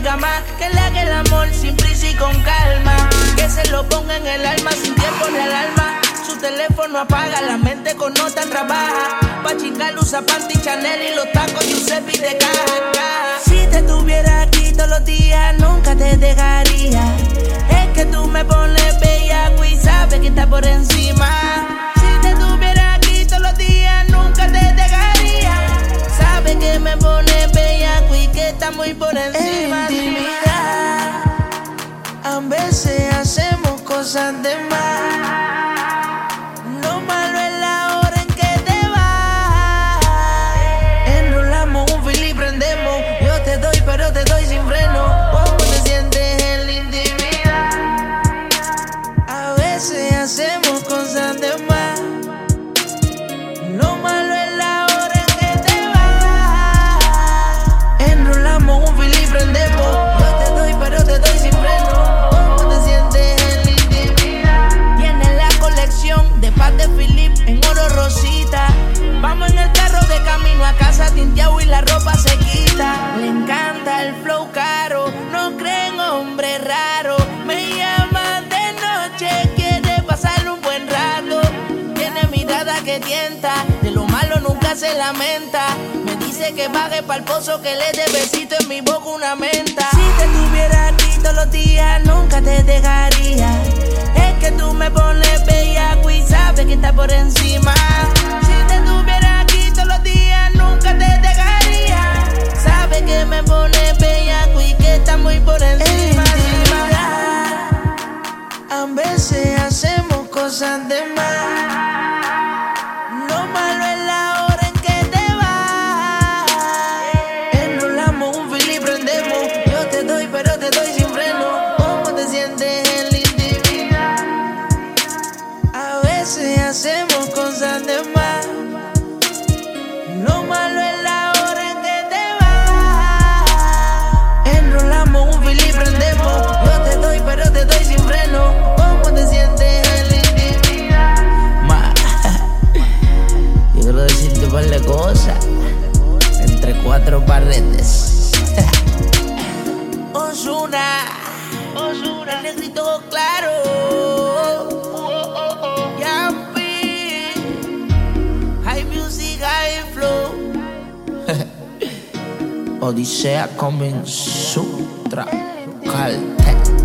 calma. Que le haga el amor sin prisa y con calma. Que se lo ponga en el alma sin tiempo ni alarma. Su teléfono apaga, la mente con nota trabaja. Pa' chingar usa panty Chanel y los tacos Giuseppe de caja. Si te tuviera aquí todos los días, nunca te dejaría. Es que tú me pones bella y sabes que está por encima. Si te tuviera aquí todos los días, nunca te dejaría. Sabes que me pones bella y que está muy por encima. Cosas de más. Lo malo es la hora en que te vas. Enrolamos un fil y prendemos. Yo te doy, pero te doy sin freno. ¿Cómo te sientes en la intimidad? A veces hacemos el flow caro, no creen hombre raro. Me llama de noche, quiere pasar un buen rato. Tiene mirada que tienta, de lo malo nunca se lamenta. Me dice que baje pa'l pozo, que le dé besito en mi boca una menta. Si te tuviera aquí todos los días, nunca te dejaría. Es que tú me pones bella y sabes que está por encima. Cuatro paredes. Osuna, Osuna, el negrito claro. Yampi, high music, high flow. Odisea coming sutra, calte.